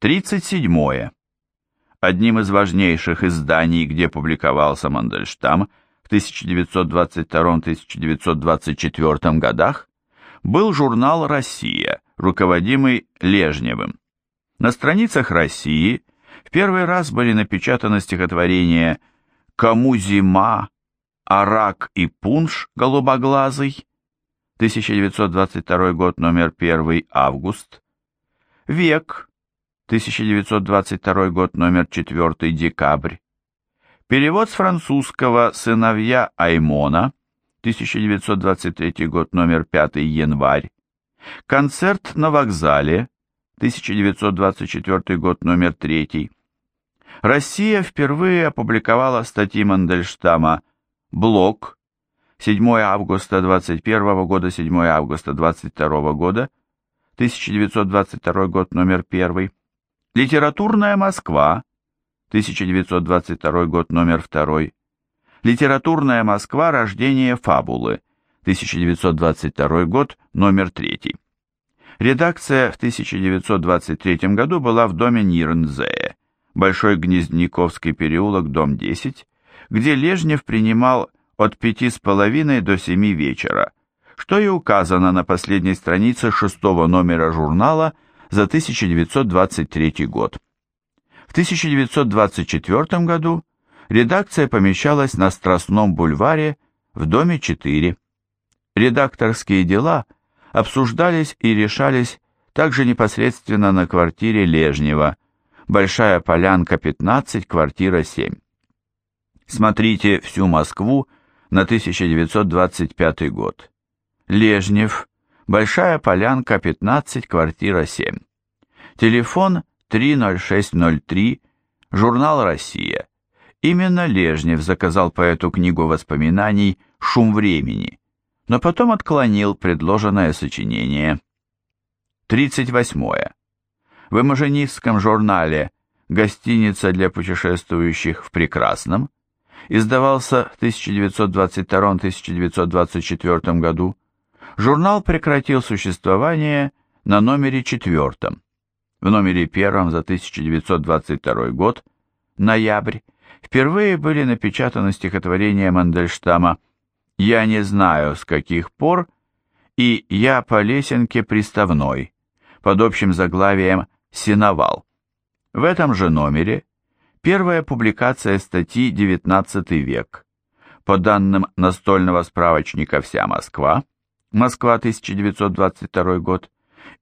37. Одним из важнейших изданий, где публиковался Мандельштам в 1922-1924 годах, был журнал «Россия», руководимый Лежневым. На страницах «России» в первый раз были напечатаны стихотворения «Кому зима?», «Арак и пунш голубоглазый», 1922 год, номер 1, август, «Век», 1922 год, номер 4, декабрь. Перевод с французского «Сыновья Аймона», 1923 год, номер 5, январь. Концерт на вокзале, 1924 год, номер 3. Россия впервые опубликовала статьи Мандельштама «Блок», 7 августа 21 года, 7 августа 22 года, 1922 год, номер 1. Литературная Москва, 1922 год, номер 2. Литературная Москва. Рождение фабулы, 1922 год, номер 3. Редакция в 1923 году была в доме Нирнзее, Большой Гнездниковский переулок, дом 10, где Лежнев принимал от пяти с половиной до семи вечера, что и указано на последней странице шестого номера журнала «Связь» за 1923 год. В 1924 году редакция помещалась на Страстном бульваре в доме 4. Редакторские дела обсуждались и решались также непосредственно на квартире Лежнева, Большая Полянка, 15, квартира 7. Смотрите всю Москву на 1925 год. Лежнев, Большая Полянка, 15, квартира 7. Телефон 30603, журнал «Россия». Именно Лежнев заказал поэту книгу воспоминаний «Шум времени», но потом отклонил предложенное сочинение. 38. В Имажинистском журнале «Гостиница для путешествующих в Прекрасном» издавался в 1922-1924 году Журнал прекратил существование на номере четвертом. В номере первом за 1922 год, ноябрь, впервые были напечатаны стихотворения Мандельштама «Я не знаю, с каких пор» и «Я по лесенке приставной» под общим заглавием «Синовал». В этом же номере первая публикация статьи «XIX век». По данным настольного справочника «Вся Москва», Москва, 1922 год.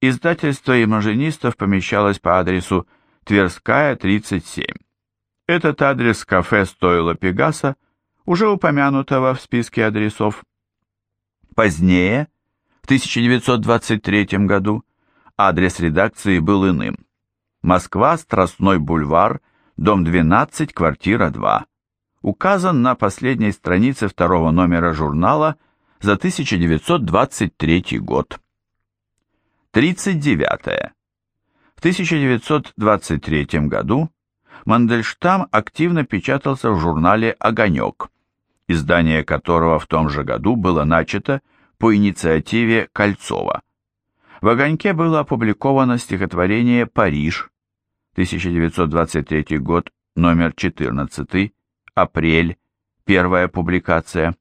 Издательство имажинистов помещалось по адресу Тверская, 37. Этот адрес кафе стоило Пегаса, уже упомянутого в списке адресов. Позднее, в 1923 году, адрес редакции был иным. Москва, Страстной бульвар, дом 12, квартира 2. Указан на последней странице второго номера журнала за 1923 год. 39. В 1923 году Мандельштам активно печатался в журнале «Огонек», издание которого в том же году было начато по инициативе Кольцова. В «Огоньке» было опубликовано стихотворение «Париж», 1923 год, номер 14, апрель, первая публикация.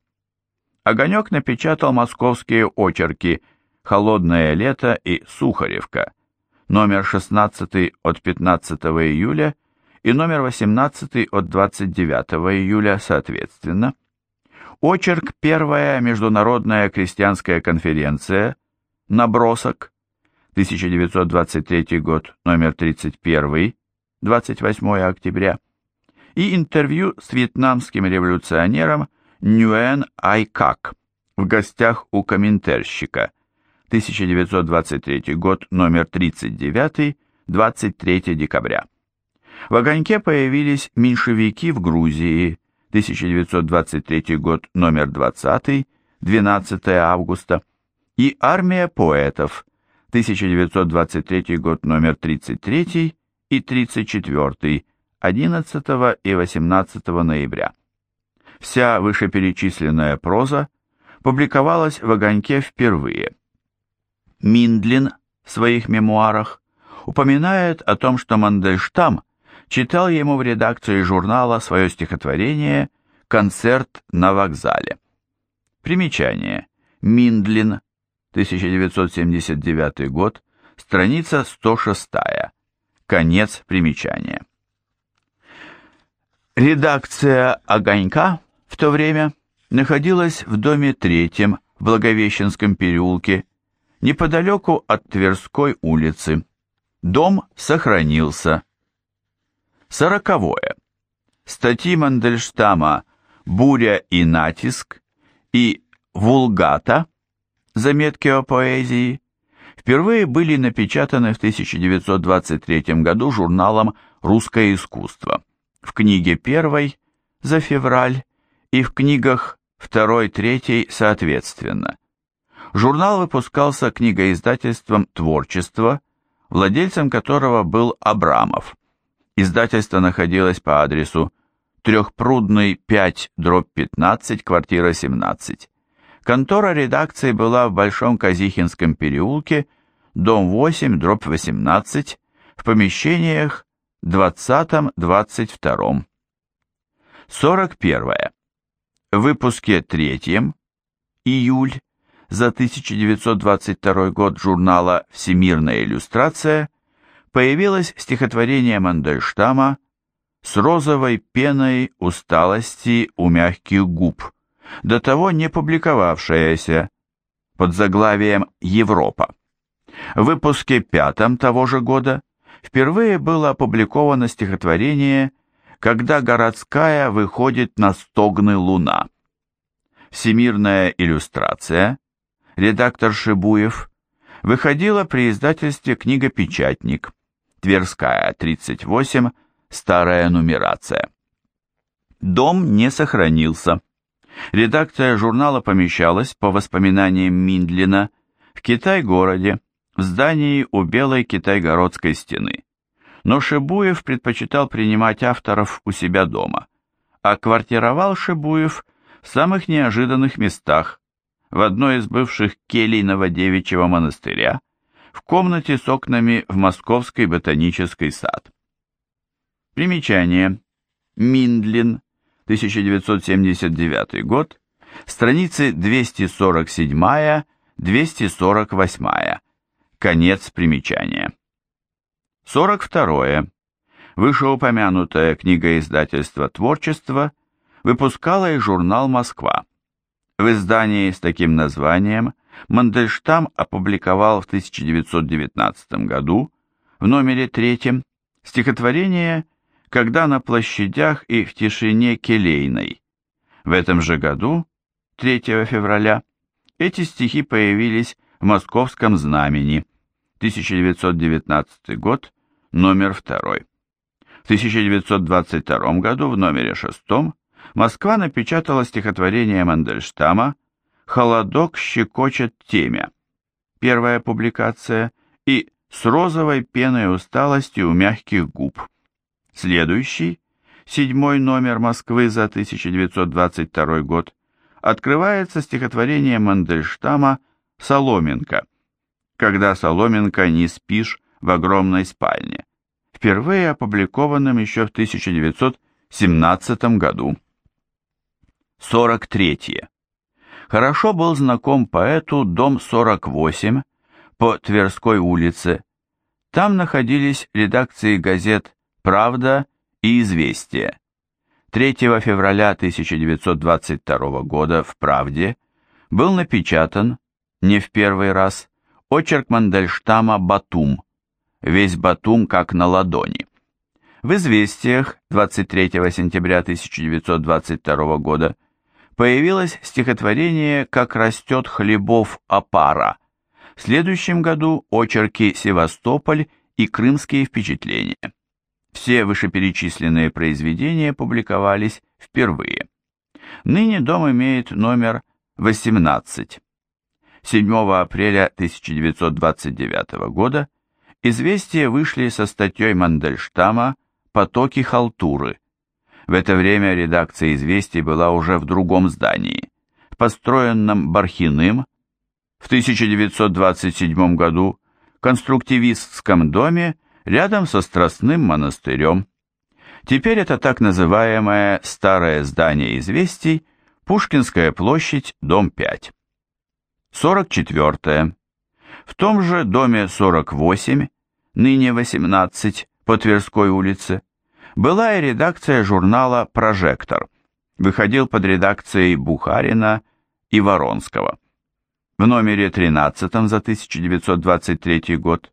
Огонек напечатал московские очерки «Холодное лето» и «Сухаревка», номер 16 от 15 июля и номер 18 от 29 июля соответственно. Очерк «Первая международная крестьянская конференция», набросок, 1923 год, номер 31, 28 октября, и интервью с вьетнамским революционером Нюэн Айкак в гостях у коминтерщика. 1923 год, номер 39, 23 декабря. В огоньке появились меньшевики в Грузии. 1923 год, номер 20, 12 августа. И армия поэтов. 1923 год, номер 33 и 34, 11 и 18 ноября. Вся вышеперечисленная проза публиковалась в «Огоньке» впервые. Миндлин в своих мемуарах упоминает о том, что Мандельштам читал ему в редакции журнала свое стихотворение «Концерт на вокзале». Примечание. Миндлин, 1979 год, страница 106. Конец примечания. Редакция «Огонька» в то время находилась в доме третьем в Благовещенском переулке, неподалеку от Тверской улицы. Дом сохранился. Сороковое. Статьи Мандельштама «Буря и натиск» и «Вулгата» заметки о поэзии впервые были напечатаны в 1923 году журналом «Русское искусство» в книге первой за февраль и в книгах второй-третьей соответственно. Журнал выпускался книгоиздательством «Творчество», владельцем которого был Абрамов. Издательство находилось по адресу Трехпрудный 5, дробь 15, квартира 17. Контора редакции была в Большом Казихинском переулке, дом 8, дробь 18, в помещениях 20-22. 41. В выпуске 3, июль, за 1922 год журнала «Всемирная иллюстрация» появилось стихотворение Мандельштама «С розовой пеной усталости у мягких губ», до того не публиковавшееся под заглавием «Европа». В выпуске пятом того же года впервые было опубликовано стихотворение «Когда городская выходит на стогны луна». Всемирная иллюстрация, редактор Шибуев, выходила при издательстве «Книгопечатник», Тверская, 38, старая нумерация. Дом не сохранился. Редакция журнала помещалась, по воспоминаниям Миндлина, в Китай-городе, в здании у Белой Китайгородской стены. Но Шибуев предпочитал принимать авторов у себя дома, а квартировал Шибуев в самых неожиданных местах, в одной из бывших келей Новодевичьего монастыря, в комнате с окнами в Московский ботанический сад. Примечание. Миндлин, 1979 год, страницы 247-248. Конец примечания. 42. Вышеупомянутое книгоиздательство «Творчество» выпускало и журнал «Москва». В издании с таким названием Мандельштам опубликовал в 1919 году в номере третьем стихотворение «Когда на площадях и в тишине келейной». В этом же году, 3 февраля, эти стихи появились в московском знамени – 1919 год, номер 2. В 1922 году в номере 6 Москва напечатала стихотворение Мандельштама «Холодок щекочет темя». Первая публикация и «С розовой пеной усталости у мягких губ». Следующий, седьмой номер Москвы за 1922 год, открывается стихотворение Мандельштама «Соломенко», когда Соломенко не спишь в огромной спальне, впервые опубликованным еще в 1917 году. 43. Хорошо был знаком поэту дом 48 по Тверской улице. Там находились редакции газет «Правда» и «Известия». 3 февраля 1922 года в «Правде» был напечатан, не в первый раз, Очерк Мандельштама «Батум». Весь Батум как на ладони. В «Известиях» 23 сентября 1922 года появилось стихотворение «Как растет хлебов опара». В следующем году очерки «Севастополь» и «Крымские впечатления». Все вышеперечисленные произведения публиковались впервые. Ныне дом имеет номер 18. 7 апреля 1929 года известия вышли со статьей Мандельштама «Потоки халтуры». В это время редакция известий была уже в другом здании, построенном Бархиным, в 1927 году конструктивистском доме рядом со Страстным монастырем. Теперь это так называемое старое здание известий Пушкинская площадь, дом 5. 44. В том же доме 48, ныне 18, по Тверской улице, была и редакция журнала «Прожектор». Выходил под редакцией Бухарина и Воронского. В номере 13 за 1923 год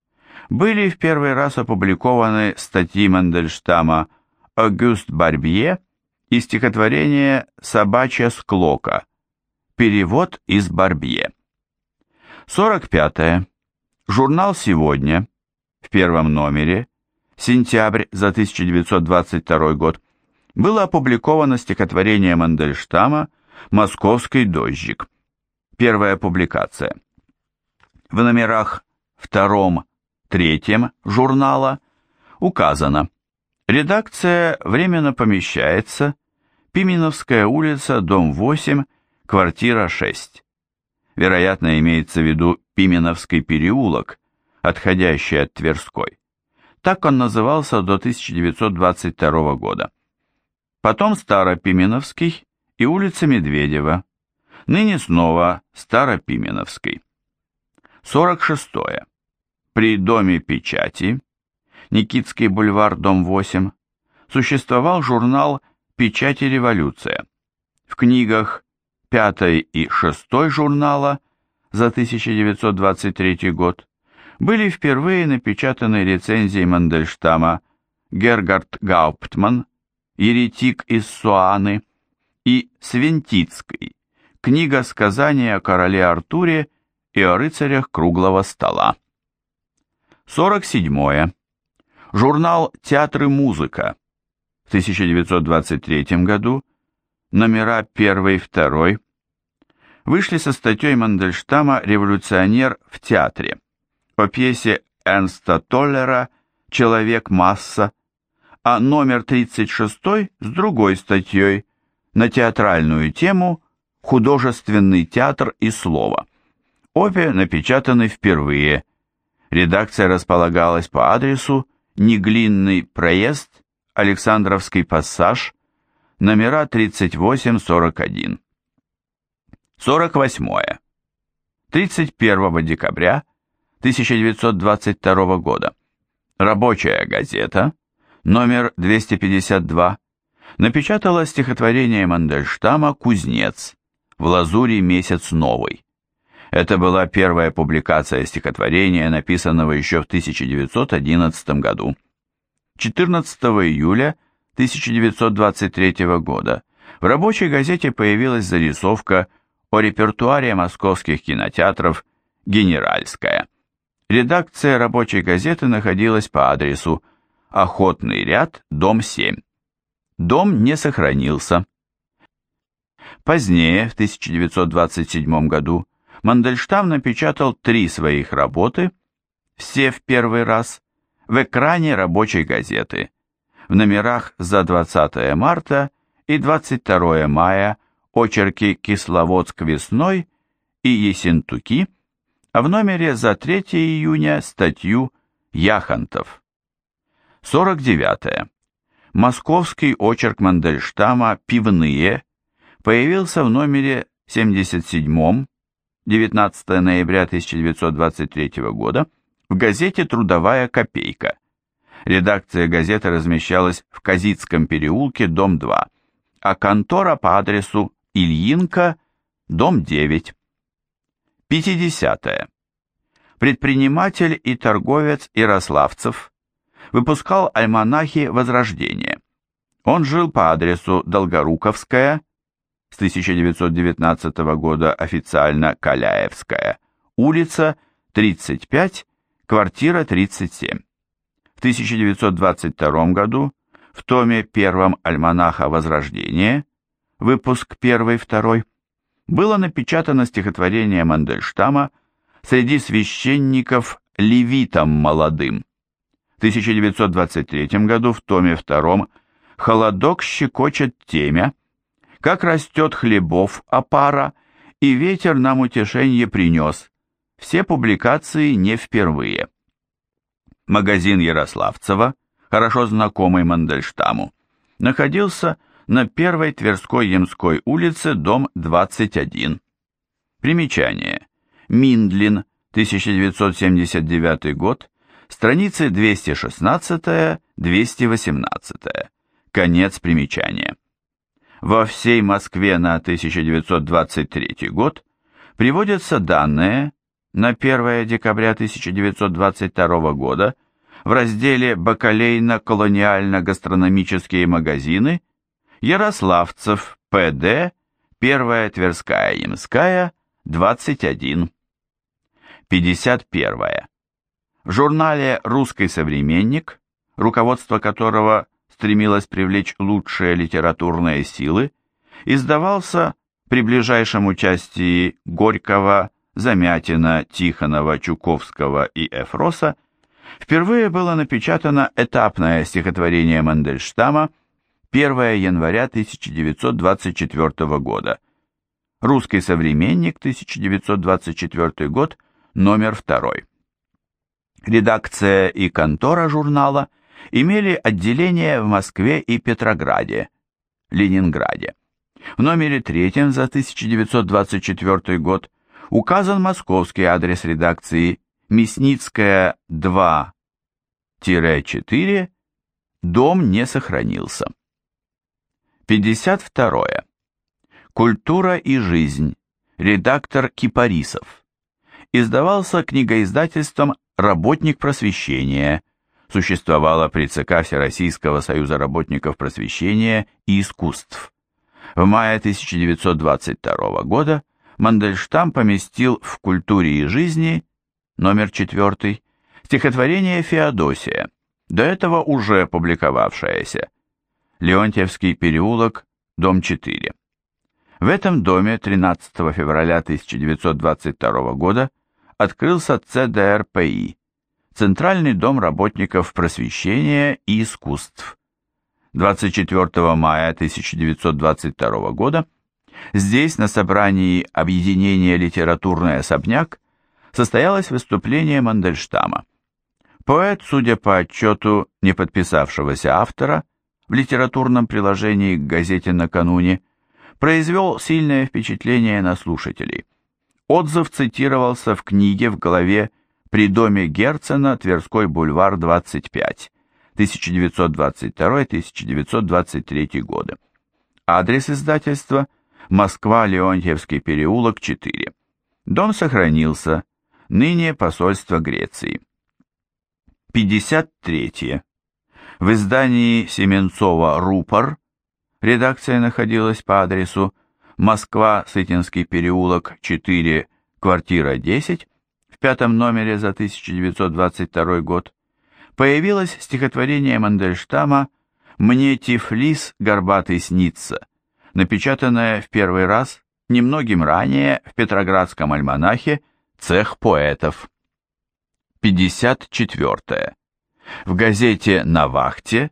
были в первый раз опубликованы статьи Мандельштама «Огюст Барбье» и стихотворение «Собачья склока». Перевод из Барбье. 45. -е. Журнал «Сегодня» в первом номере, сентябрь за 1922 год, было опубликовано стихотворение Мандельштама «Московский дождик». Первая публикация. В номерах втором, третьем журнала указано Редакция временно помещается Пименовская улица, дом 8, квартира 6. Вероятно, имеется в виду Пименовский переулок, отходящий от Тверской. Так он назывался до 1922 года. Потом Старопименовский и улица Медведева. Ныне снова Старопименовский. 46. При Доме печати, Никитский бульвар, дом 8, существовал журнал «Печать и революция». В книгах 5 и 6 журнала за 1923 год были впервые напечатаны рецензии Мандельштама Гергард Гауптман, «Еретик из Суаны» и Свентицкий, книга сказания о короле Артуре и о рыцарях круглого стола. 47. Журнал «Театр и музыка» в 1923 году, номера 1 и 2, вышли со статьей Мандельштама «Революционер в театре» по пьесе Эрнста Толлера «Человек-масса», а номер 36 с другой статьей на театральную тему «Художественный театр и слово». Обе напечатаны впервые. Редакция располагалась по адресу Неглинный проезд, Александровский пассаж, номера 38-41. 48. 31 декабря 1922 года. Рабочая газета, номер 252, напечатала стихотворение Мандельштама «Кузнец» в лазуре «Месяц новый». Это была первая публикация стихотворения, написанного еще в 1911 году. 14 июля 1923 года в рабочей газете появилась зарисовка о репертуаре московских кинотеатров «Генеральская». Редакция рабочей газеты находилась по адресу Охотный ряд, дом 7. Дом не сохранился. Позднее, в 1927 году, Мандельштам напечатал три своих работы, все в первый раз, в экране рабочей газеты, в номерах за 20 марта и 22 мая очерки «Кисловодск весной» и «Есентуки», а в номере за 3 июня статью «Яхонтов». 49. -е. Московский очерк Мандельштама «Пивные» появился в номере 77 19 ноября 1923 года, в газете «Трудовая копейка». Редакция газеты размещалась в Казицком переулке, дом 2, а контора по адресу Ильинка, дом 9. 50. -е. Предприниматель и торговец Ярославцев выпускал альманахи «Возрождение». Он жил по адресу Долгоруковская, с 1919 года официально Каляевская, улица 35, квартира 37. В 1922 году в томе первом альманаха «Возрождение», выпуск 1-2, было напечатано стихотворение Мандельштама «Среди священников левитам молодым». В 1923 году в томе втором «Холодок щекочет темя», как растет хлебов опара, и ветер нам утешенье принес. Все публикации не впервые. Магазин Ярославцева, хорошо знакомый Мандельштаму, находился на первой Тверской Ямской улице, дом 21. Примечание. Миндлин, 1979 год, страницы 216-218. Конец примечания. Во всей Москве на 1923 год приводятся данные на 1 декабря 1922 года в разделе «Бакалейно-колониально-гастрономические магазины» Ярославцев, ПД, Первая Тверская Ямская, 21. 51. В журнале «Русский современник», руководство которого стремилось привлечь лучшие литературные силы, издавался при ближайшем участии Горького, Замятина, Тихонова, Чуковского и Эфроса, впервые было напечатано этапное стихотворение Мандельштама 1 января 1924 года. Русский современник, 1924 год, номер 2. Редакция и контора журнала имели отделения в Москве и Петрограде, Ленинграде. В номере третьем за 1924 год указан московский адрес редакции Мясницкая 2-4, дом не сохранился. 52. Культура и жизнь. Редактор Кипарисов. Издавался книгоиздательством «Работник просвещения». Существовало при ЦК Всероссийского союза работников просвещения и искусств. В мае 1922 года Мандельштам поместил в «Культуре и жизни» номер 4 стихотворение Феодосия, до этого уже публиковавшееся. Леонтьевский переулок, дом 4. В этом доме 13 февраля 1922 года открылся ЦДРПИ, Центральный дом работников просвещения и искусств. 24 мая 1922 года здесь, на собрании объединения «Литературный особняк», состоялось выступление Мандельштама. Поэт, судя по отчету не подписавшегося автора, в литературном приложении к газете накануне, произвел сильное впечатление на слушателей. Отзыв цитировался в книге в главе «При доме Герцена, Тверской бульвар, 25», 1922-1923 годы. Адрес издательства – Москва, Леонтьевский переулок, 4. Дом сохранился, ныне посольство Греции. 53. В издании Семенцова «Рупор» Редакция находилась по адресу Москва, Сытинский переулок, 4, квартира 10, в пятом номере за 1922 год. Появилось стихотворение Мандельштама «Мне Тифлис горбатый снится», напечатанное в первый раз немногим ранее в Петроградском альманахе «Цех поэтов». 54. В газете «На вахте»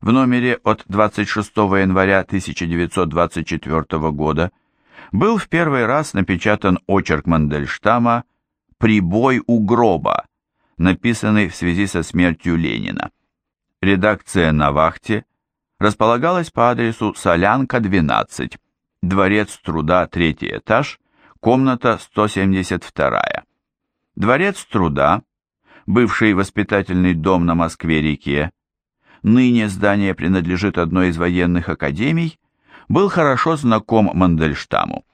в номере от 26 января 1924 года был в первый раз напечатан очерк Мандельштама «Прибой у гроба», написанный в связи со смертью Ленина. Редакция на вахте располагалась по адресу Солянка, 12, Дворец труда, третий этаж, комната 172. Дворец труда, бывший воспитательный дом на Москве-реке, ныне здание принадлежит одной из военных академий, был хорошо знаком Мандельштаму.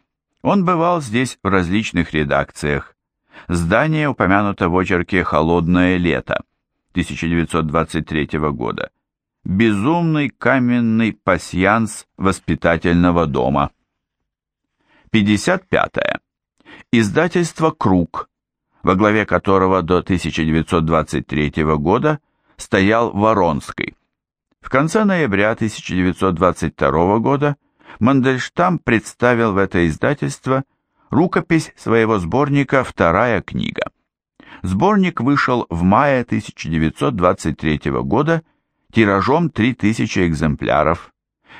Он бывал здесь в различных редакциях. Здание упомянуто в очерке «Холодное лето» 1923 года. Безумный каменный пасьянс воспитательного дома. 55. -е. Издательство «Круг», во главе которого до 1923 года стоял Воронский. В конце ноября 1922 года Мандельштам представил в это издательство рукопись своего сборника «Вторая книга». Сборник вышел в мае 1923 года тиражом 3000 экземпляров.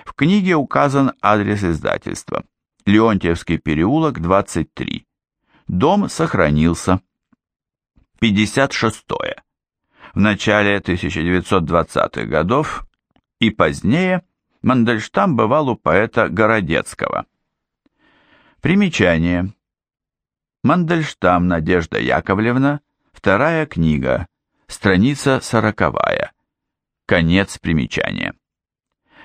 В книге указан адрес издательства. Леонтьевский переулок, 23. Дом сохранился. 56. В начале 1920-х годов и позднее Мандельштам бывал у поэта Городецкого. Примечание. Мандельштам Надежда Яковлевна, вторая книга, страница сороковая. Конец примечания.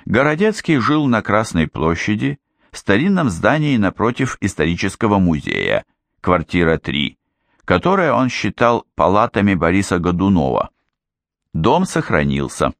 Городецкий жил на Красной площади, в старинном здании напротив исторического музея, квартира 3, которое он считал палатами Бориса Годунова. Дом сохранился.